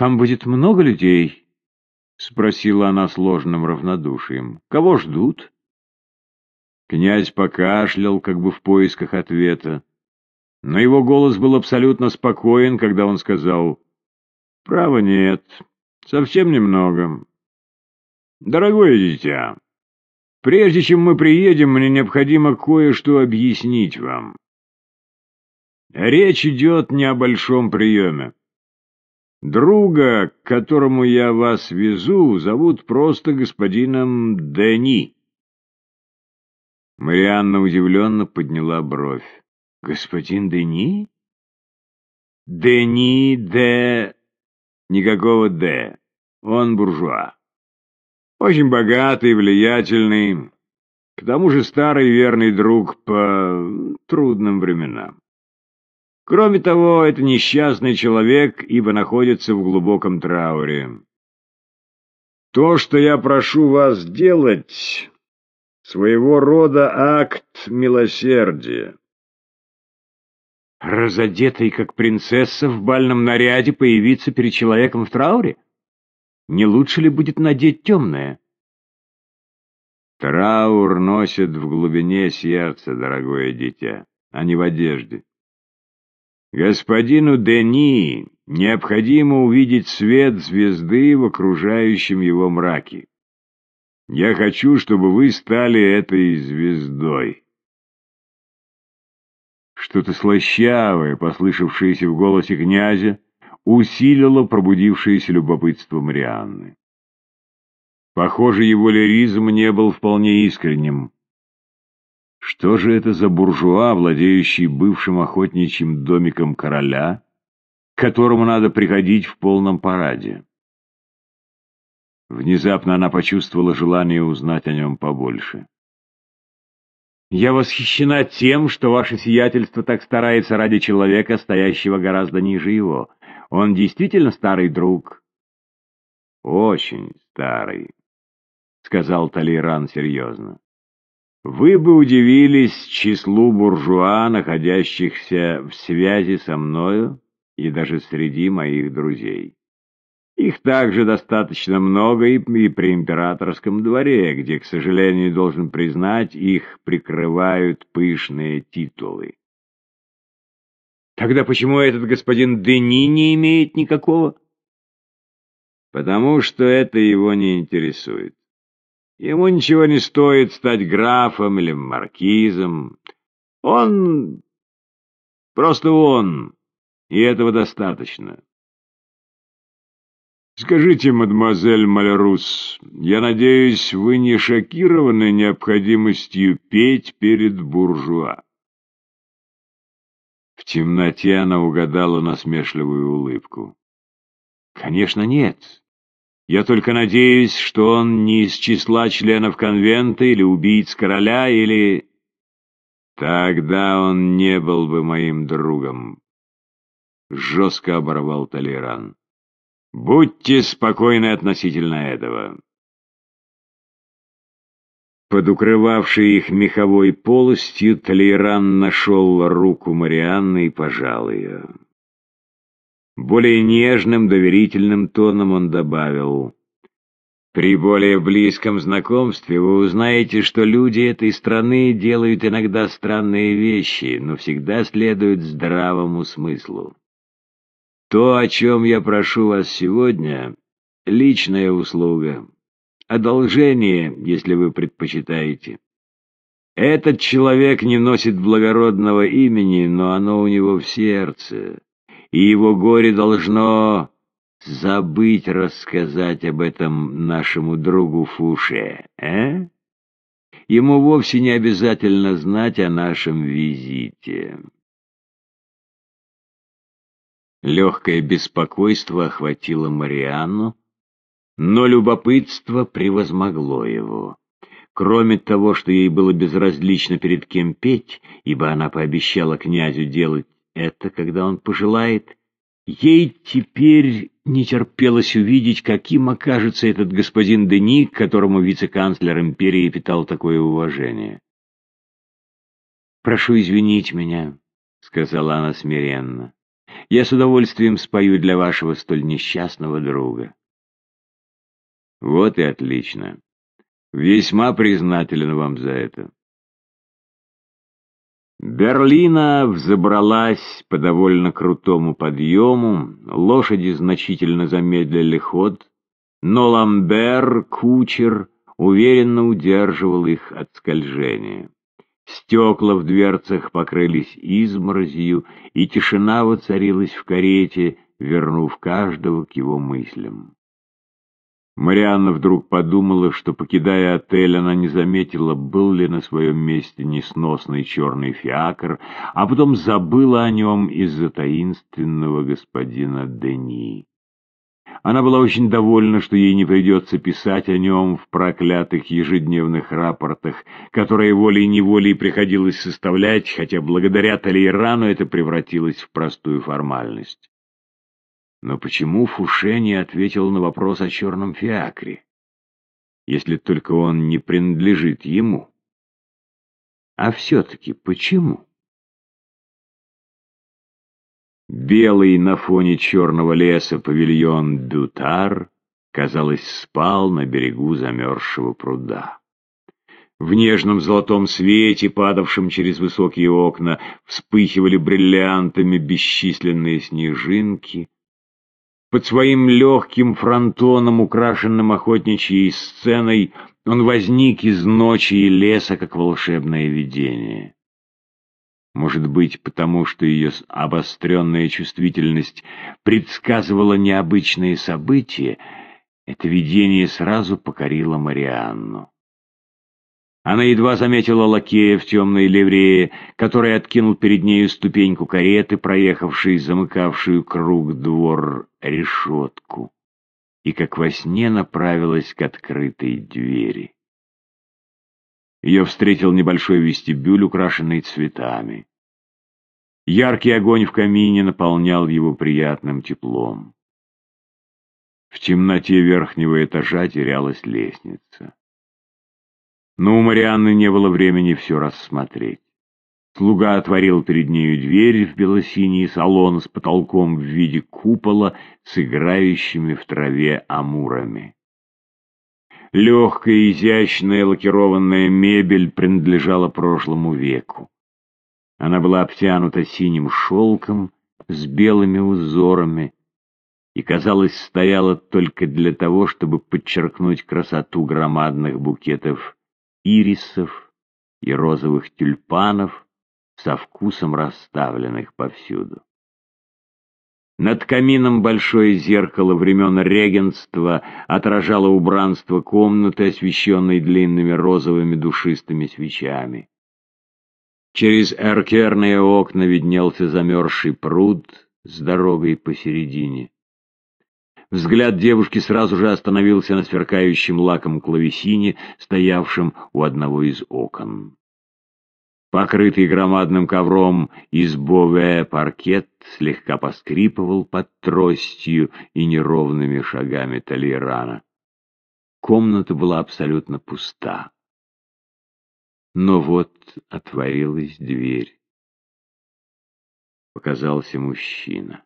«Там будет много людей?» — спросила она сложным равнодушием. «Кого ждут?» Князь покашлял, как бы в поисках ответа. Но его голос был абсолютно спокоен, когда он сказал, «Права нет, совсем немного. Дорогое дитя, прежде чем мы приедем, мне необходимо кое-что объяснить вам. Речь идет не о большом приеме. Друга, к которому я вас везу, зовут просто господином Дени. Марианна удивленно подняла бровь. Господин Дени? Дени де... Никакого де. Он буржуа. Очень богатый, влиятельный. К тому же старый верный друг по трудным временам. Кроме того, это несчастный человек, ибо находится в глубоком трауре. То, что я прошу вас сделать, своего рода акт милосердия. Разодетый, как принцесса в бальном наряде, появиться перед человеком в трауре? Не лучше ли будет надеть темное? Траур носит в глубине сердца, дорогое дитя, а не в одежде. Господину Дени необходимо увидеть свет звезды в окружающем его мраке. Я хочу, чтобы вы стали этой звездой. Что-то слащавое, послышавшееся в голосе князя, усилило пробудившееся любопытство Марианны. Похоже, его лиризм не был вполне искренним. Что же это за буржуа, владеющий бывшим охотничьим домиком короля, к которому надо приходить в полном параде? Внезапно она почувствовала желание узнать о нем побольше. «Я восхищена тем, что ваше сиятельство так старается ради человека, стоящего гораздо ниже его. Он действительно старый друг?» «Очень старый», — сказал Талейран серьезно. Вы бы удивились числу буржуа, находящихся в связи со мною и даже среди моих друзей. Их также достаточно много и, и при императорском дворе, где, к сожалению, должен признать, их прикрывают пышные титулы. Тогда почему этот господин Дени не имеет никакого? Потому что это его не интересует. Ему ничего не стоит стать графом или маркизом. Он... просто он, и этого достаточно. Скажите, мадемуазель Малярус, я надеюсь, вы не шокированы необходимостью петь перед буржуа? В темноте она угадала насмешливую улыбку. Конечно, нет. Я только надеюсь, что он не из числа членов конвента или убийц короля, или... Тогда он не был бы моим другом. Жестко оборвал Толеран. Будьте спокойны относительно этого. Под укрывавшей их меховой полостью Толеран нашел руку Марианны и пожал ее. Более нежным, доверительным тоном он добавил, «При более близком знакомстве вы узнаете, что люди этой страны делают иногда странные вещи, но всегда следуют здравому смыслу. То, о чем я прошу вас сегодня, — личная услуга, одолжение, если вы предпочитаете». Этот человек не носит благородного имени, но оно у него в сердце и его горе должно забыть рассказать об этом нашему другу Фуше, э? Ему вовсе не обязательно знать о нашем визите. Легкое беспокойство охватило Марианну, но любопытство превозмогло его. Кроме того, что ей было безразлично перед кем петь, ибо она пообещала князю делать это, когда он пожелает. Ей теперь не терпелось увидеть, каким окажется этот господин Дени, к которому вице-канцлер империи питал такое уважение. «Прошу извинить меня», — сказала она смиренно. Я с удовольствием спою для вашего столь несчастного друга». «Вот и отлично. Весьма признателен вам за это». Берлина взобралась по довольно крутому подъему, лошади значительно замедлили ход, но Ламбер, кучер, уверенно удерживал их от скольжения. Стекла в дверцах покрылись изморозью, и тишина воцарилась в карете, вернув каждого к его мыслям. Марианна вдруг подумала, что, покидая отель, она не заметила, был ли на своем месте несносный черный фиакр, а потом забыла о нем из-за таинственного господина Дени. Она была очень довольна, что ей не придется писать о нем в проклятых ежедневных рапортах, которые волей-неволей приходилось составлять, хотя благодаря Талейрану это превратилось в простую формальность. Но почему Фуше не ответил на вопрос о черном фиакре, если только он не принадлежит ему? А все-таки почему? Белый на фоне черного леса павильон Дютар, казалось, спал на берегу замерзшего пруда. В нежном золотом свете, падавшем через высокие окна, вспыхивали бриллиантами бесчисленные снежинки — под своим легким фронтоном, украшенным охотничьей сценой, он возник из ночи и леса, как волшебное видение. Может быть, потому что ее обостренная чувствительность предсказывала необычные события, это видение сразу покорило Марианну. Она едва заметила лакея в темной ливрее, который откинул перед нею ступеньку кареты, проехавшей замыкавшую круг двор решетку, и как во сне направилась к открытой двери. Ее встретил небольшой вестибюль, украшенный цветами. Яркий огонь в камине наполнял его приятным теплом. В темноте верхнего этажа терялась лестница. Но у Марианны не было времени все рассмотреть. Слуга отворил перед нею дверь в белосиний салон с потолком в виде купола с играющими в траве амурами. Легкая, изящная лакированная мебель принадлежала прошлому веку. Она была обтянута синим шелком с белыми узорами и, казалось, стояла только для того, чтобы подчеркнуть красоту громадных букетов ирисов и розовых тюльпанов, со вкусом расставленных повсюду. Над камином большое зеркало времен регенства отражало убранство комнаты, освещенной длинными розовыми душистыми свечами. Через эркерные окна виднелся замерзший пруд с дорогой посередине. Взгляд девушки сразу же остановился на сверкающем лаком клавесине, стоявшем у одного из окон. Покрытый громадным ковром из бове паркет слегка поскрипывал под тростью и неровными шагами Толерана. Комната была абсолютно пуста. Но вот отворилась дверь. Показался мужчина.